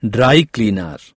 dry cleaner.